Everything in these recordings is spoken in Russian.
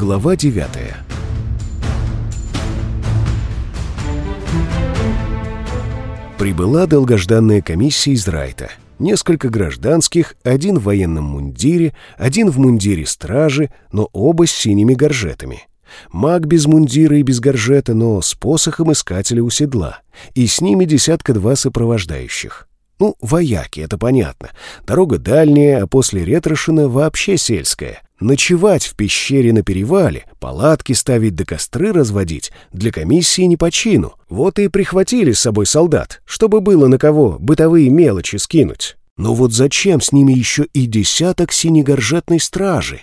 Глава 9 Прибыла долгожданная комиссия из Райта. Несколько гражданских, один в военном мундире, один в мундире стражи, но оба с синими горжетами. Маг без мундира и без горжета, но с посохом искателя у седла. И с ними десятка-два сопровождающих. Ну, вояки, это понятно. Дорога дальняя, а после Ретрошина вообще сельская. Ночевать в пещере на перевале, палатки ставить да костры разводить для комиссии не по чину. Вот и прихватили с собой солдат, чтобы было на кого бытовые мелочи скинуть. Но вот зачем с ними еще и десяток синегоржетной стражи?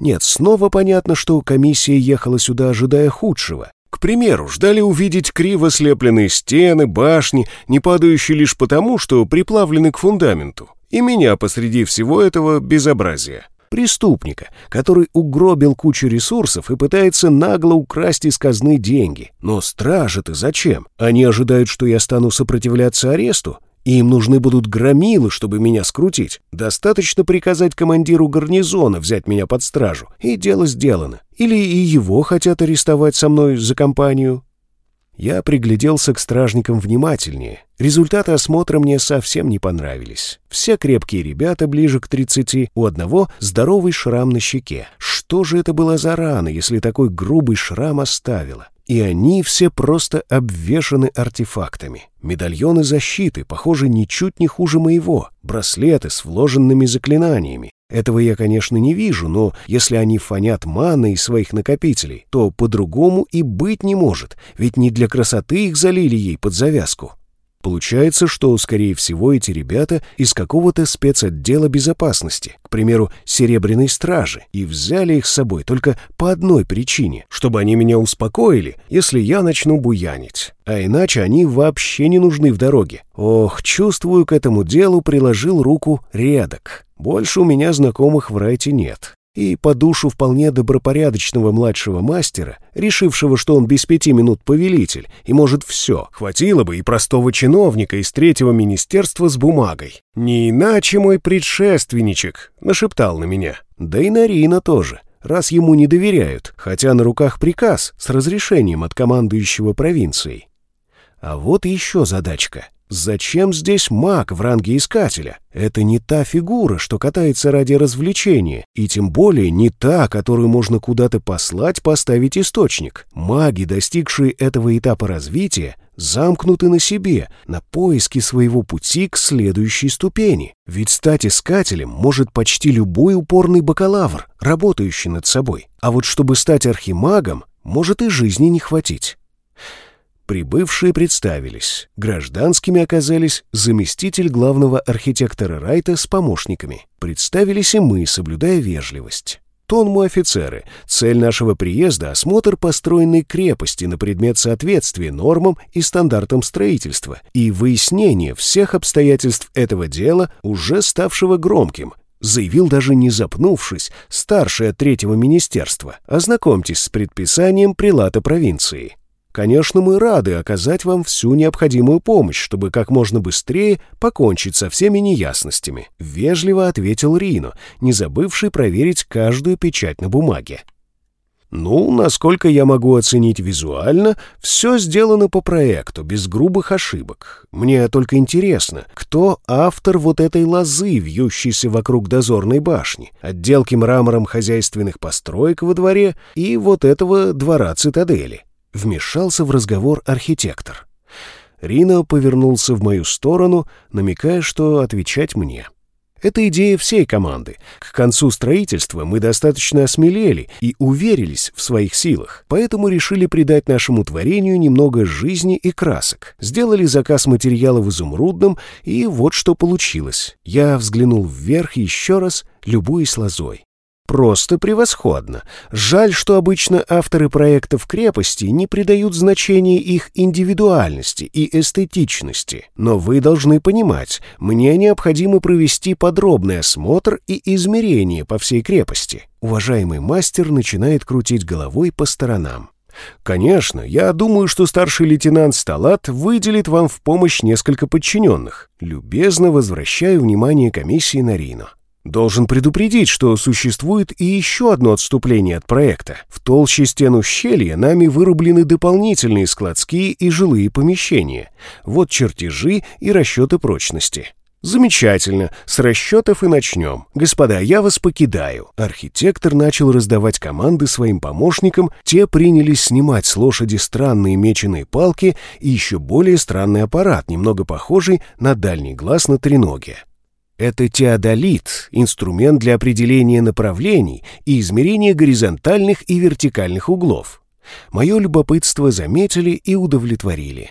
Нет, снова понятно, что комиссия ехала сюда, ожидая худшего. К примеру, ждали увидеть криво слепленные стены, башни, не падающие лишь потому, что приплавлены к фундаменту. И меня посреди всего этого безобразия. Преступника, который угробил кучу ресурсов и пытается нагло украсть из казны деньги. Но стражи-то зачем? Они ожидают, что я стану сопротивляться аресту? И им нужны будут громилы, чтобы меня скрутить. Достаточно приказать командиру гарнизона взять меня под стражу, и дело сделано. Или и его хотят арестовать со мной за компанию. Я пригляделся к стражникам внимательнее. Результаты осмотра мне совсем не понравились. Все крепкие ребята ближе к 30, у одного здоровый шрам на щеке. Что же это было за рана, если такой грубый шрам оставила? И они все просто обвешаны артефактами. Медальоны защиты, похоже, ничуть не хуже моего. Браслеты с вложенными заклинаниями. Этого я, конечно, не вижу, но если они фонят маны из своих накопителей, то по-другому и быть не может, ведь не для красоты их залили ей под завязку. Получается, что, скорее всего, эти ребята из какого-то спецотдела безопасности, к примеру, Серебряной Стражи, и взяли их с собой только по одной причине, чтобы они меня успокоили, если я начну буянить. А иначе они вообще не нужны в дороге. Ох, чувствую, к этому делу приложил руку редок. Больше у меня знакомых в Райте нет и по душу вполне добропорядочного младшего мастера, решившего, что он без пяти минут повелитель, и может все, хватило бы и простого чиновника из третьего министерства с бумагой. Не иначе мой предшественничек нашептал на меня. Да и Нарина тоже, раз ему не доверяют, хотя на руках приказ с разрешением от командующего провинцией. А вот еще задачка — Зачем здесь маг в ранге искателя? Это не та фигура, что катается ради развлечения, и тем более не та, которую можно куда-то послать поставить источник. Маги, достигшие этого этапа развития, замкнуты на себе, на поиске своего пути к следующей ступени. Ведь стать искателем может почти любой упорный бакалавр, работающий над собой. А вот чтобы стать архимагом, может и жизни не хватить. Прибывшие представились. Гражданскими оказались заместитель главного архитектора Райта с помощниками. Представились и мы, соблюдая вежливость. Тон мы офицеры. Цель нашего приезда — осмотр построенной крепости на предмет соответствия нормам и стандартам строительства и выяснение всех обстоятельств этого дела, уже ставшего громким, заявил даже не запнувшись, старший от третьего министерства. Ознакомьтесь с предписанием прилата провинции. Конечно, мы рады оказать вам всю необходимую помощь, чтобы как можно быстрее покончить со всеми неясностями», — вежливо ответил Рино, не забывший проверить каждую печать на бумаге. «Ну, насколько я могу оценить визуально, все сделано по проекту, без грубых ошибок. Мне только интересно, кто автор вот этой лозы, вьющейся вокруг дозорной башни, отделки мрамором хозяйственных построек во дворе и вот этого двора цитадели?» Вмешался в разговор архитектор. Рино повернулся в мою сторону, намекая, что отвечать мне. Это идея всей команды. К концу строительства мы достаточно осмелели и уверились в своих силах, поэтому решили придать нашему творению немного жизни и красок. Сделали заказ материала в изумрудном, и вот что получилось. Я взглянул вверх еще раз, любуясь лозой. Просто превосходно. Жаль, что обычно авторы проектов крепости не придают значения их индивидуальности и эстетичности. Но вы должны понимать, мне необходимо провести подробный осмотр и измерение по всей крепости. Уважаемый мастер начинает крутить головой по сторонам. Конечно, я думаю, что старший лейтенант Сталат выделит вам в помощь несколько подчиненных. Любезно возвращаю внимание комиссии на Рино. Должен предупредить, что существует и еще одно отступление от проекта. В толще стен ущелья нами вырублены дополнительные складские и жилые помещения. Вот чертежи и расчеты прочности. «Замечательно. С расчетов и начнем. Господа, я вас покидаю». Архитектор начал раздавать команды своим помощникам, те принялись снимать с лошади странные меченые палки и еще более странный аппарат, немного похожий на дальний глаз на треноге. Это теодолит, инструмент для определения направлений и измерения горизонтальных и вертикальных углов. Мое любопытство заметили и удовлетворили.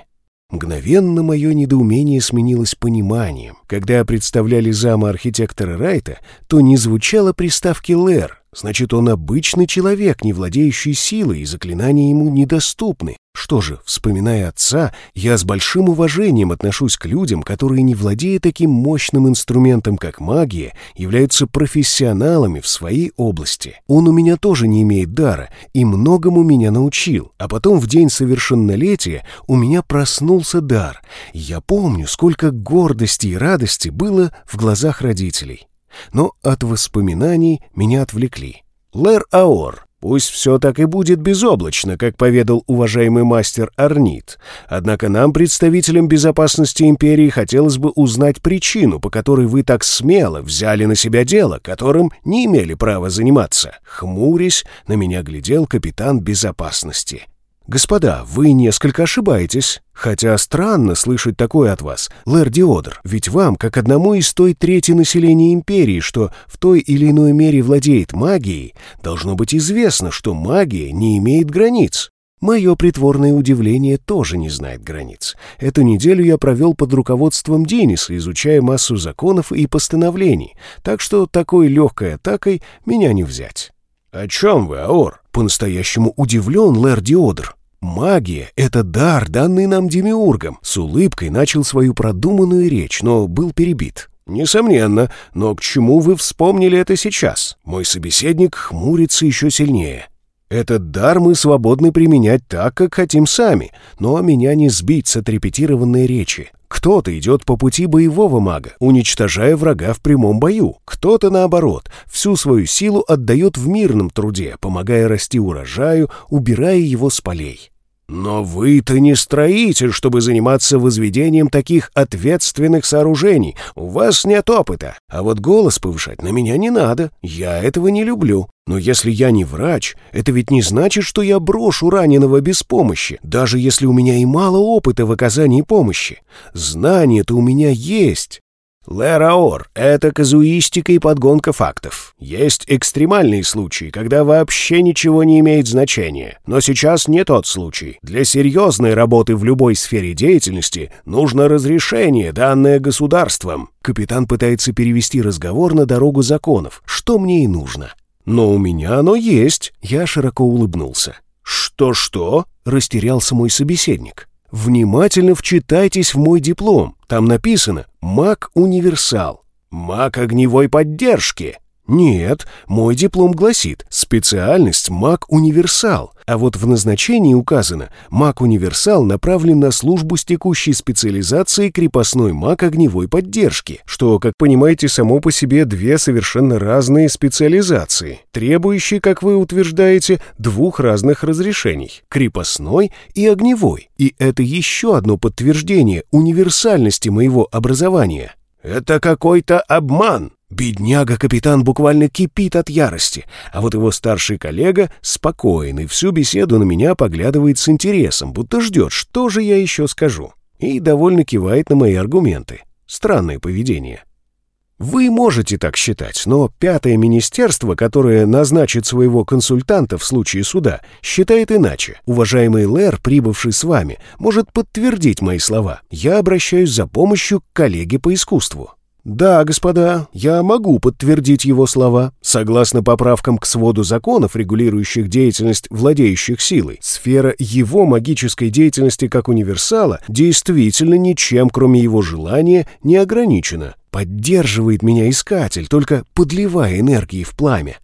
Мгновенно мое недоумение сменилось пониманием. Когда представляли зама архитектора Райта, то не звучало приставки «лэр», значит, он обычный человек, не владеющий силой, и заклинания ему недоступны. Что же, вспоминая отца, я с большим уважением отношусь к людям, которые, не владея таким мощным инструментом, как магия, являются профессионалами в своей области. Он у меня тоже не имеет дара и многому меня научил. А потом в день совершеннолетия у меня проснулся дар. Я помню, сколько гордости и радости было в глазах родителей. Но от воспоминаний меня отвлекли. Лэр Аор, Пусть все так и будет безоблачно, как поведал уважаемый мастер Арнит. Однако нам, представителям безопасности империи, хотелось бы узнать причину, по которой вы так смело взяли на себя дело, которым не имели права заниматься. Хмурясь, на меня глядел капитан безопасности. «Господа, вы несколько ошибаетесь. Хотя странно слышать такое от вас, Лэр Диодр, ведь вам, как одному из той трети населения империи, что в той или иной мере владеет магией, должно быть известно, что магия не имеет границ. Мое притворное удивление тоже не знает границ. Эту неделю я провел под руководством Дениса, изучая массу законов и постановлений, так что такой легкой атакой меня не взять. «О чем вы, Аор?» По-настоящему удивлен Лэр Диодр. «Магия — это дар, данный нам демиургом», — с улыбкой начал свою продуманную речь, но был перебит. «Несомненно, но к чему вы вспомнили это сейчас? Мой собеседник хмурится еще сильнее. Этот дар мы свободны применять так, как хотим сами, но меня не сбить с отрепетированной речи. Кто-то идет по пути боевого мага, уничтожая врага в прямом бою. Кто-то, наоборот, всю свою силу отдает в мирном труде, помогая расти урожаю, убирая его с полей. «Но вы-то не строитель, чтобы заниматься возведением таких ответственных сооружений. У вас нет опыта. А вот голос повышать на меня не надо. Я этого не люблю. Но если я не врач, это ведь не значит, что я брошу раненого без помощи, даже если у меня и мало опыта в оказании помощи. Знания-то у меня есть. Лераор — это казуистика и подгонка фактов. Есть экстремальные случаи, когда вообще ничего не имеет значения. Но сейчас не тот случай. Для серьезной работы в любой сфере деятельности нужно разрешение, данное государством. Капитан пытается перевести разговор на дорогу законов, что мне и нужно. Но у меня оно есть. Я широко улыбнулся. «Что-что?» — растерялся мой собеседник. Внимательно вчитайтесь в мой диплом. Там написано «Маг-универсал». «Маг огневой поддержки». Нет, мой диплом гласит «Специальность маг-универсал», а вот в назначении указано «Маг-универсал направлен на службу с текущей специализацией крепостной маг огневой поддержки», что, как понимаете, само по себе две совершенно разные специализации, требующие, как вы утверждаете, двух разных разрешений – крепостной и огневой. И это еще одно подтверждение универсальности моего образования. «Это какой-то обман!» Бедняга-капитан буквально кипит от ярости, а вот его старший коллега спокоен и всю беседу на меня поглядывает с интересом, будто ждет, что же я еще скажу, и довольно кивает на мои аргументы. Странное поведение. Вы можете так считать, но пятое министерство, которое назначит своего консультанта в случае суда, считает иначе. Уважаемый Лэр, прибывший с вами, может подтвердить мои слова. Я обращаюсь за помощью к коллеге по искусству. Да, господа, я могу подтвердить его слова. Согласно поправкам к своду законов, регулирующих деятельность владеющих силой, сфера его магической деятельности как универсала действительно ничем, кроме его желания, не ограничена. Поддерживает меня искатель, только подливая энергии в пламя.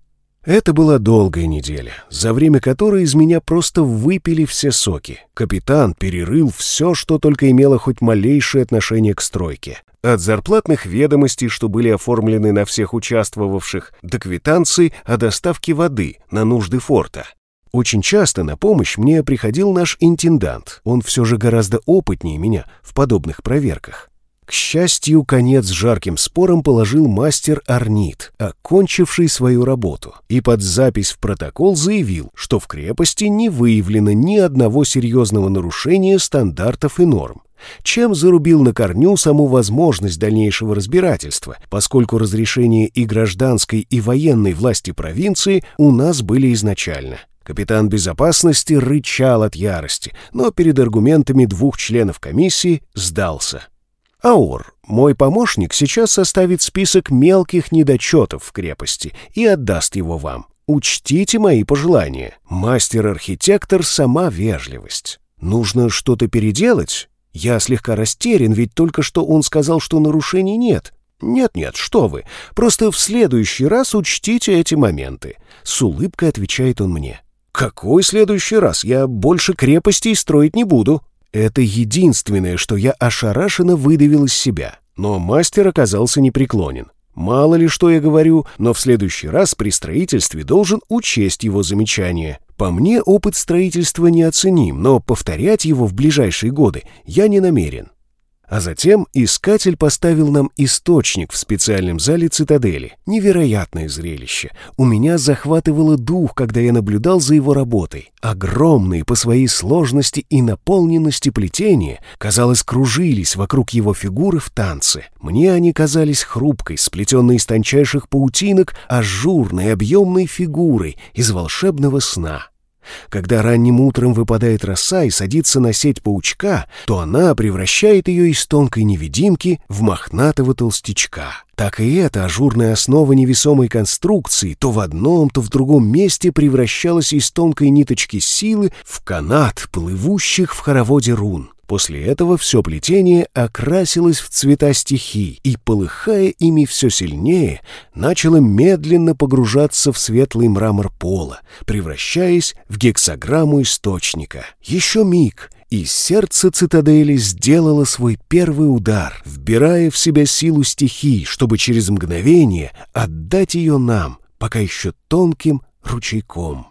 Это была долгая неделя, за время которой из меня просто выпили все соки. Капитан перерыл все, что только имело хоть малейшее отношение к стройке. От зарплатных ведомостей, что были оформлены на всех участвовавших, до квитанций о доставке воды на нужды форта. Очень часто на помощь мне приходил наш интендант. Он все же гораздо опытнее меня в подобных проверках. К счастью, конец жарким спорам положил мастер Арнит, окончивший свою работу, и под запись в протокол заявил, что в крепости не выявлено ни одного серьезного нарушения стандартов и норм, чем зарубил на корню саму возможность дальнейшего разбирательства, поскольку разрешения и гражданской, и военной власти провинции у нас были изначально. Капитан безопасности рычал от ярости, но перед аргументами двух членов комиссии сдался. Аур, мой помощник, сейчас составит список мелких недочетов в крепости и отдаст его вам. Учтите мои пожелания. Мастер-архитектор — сама вежливость. Нужно что-то переделать? Я слегка растерян, ведь только что он сказал, что нарушений нет. «Нет-нет, что вы, просто в следующий раз учтите эти моменты», — с улыбкой отвечает он мне. «Какой следующий раз? Я больше крепостей строить не буду». Это единственное, что я ошарашенно выдавил из себя. Но мастер оказался непреклонен. Мало ли что я говорю, но в следующий раз при строительстве должен учесть его замечание. По мне, опыт строительства неоценим, но повторять его в ближайшие годы я не намерен. А затем искатель поставил нам источник в специальном зале цитадели. Невероятное зрелище. У меня захватывало дух, когда я наблюдал за его работой. Огромные по своей сложности и наполненности плетения, казалось, кружились вокруг его фигуры в танце. Мне они казались хрупкой, сплетенной из тончайших паутинок, ажурной, объемной фигурой из волшебного сна. Когда ранним утром выпадает роса и садится на сеть паучка, то она превращает ее из тонкой невидимки в мохнатого толстячка. Так и эта ажурная основа невесомой конструкции то в одном, то в другом месте превращалась из тонкой ниточки силы в канат плывущих в хороводе рун. После этого все плетение окрасилось в цвета стихий и, полыхая ими все сильнее, начало медленно погружаться в светлый мрамор пола, превращаясь в гексограмму источника. Еще миг, и сердце цитадели сделало свой первый удар, вбирая в себя силу стихий, чтобы через мгновение отдать ее нам, пока еще тонким ручейком.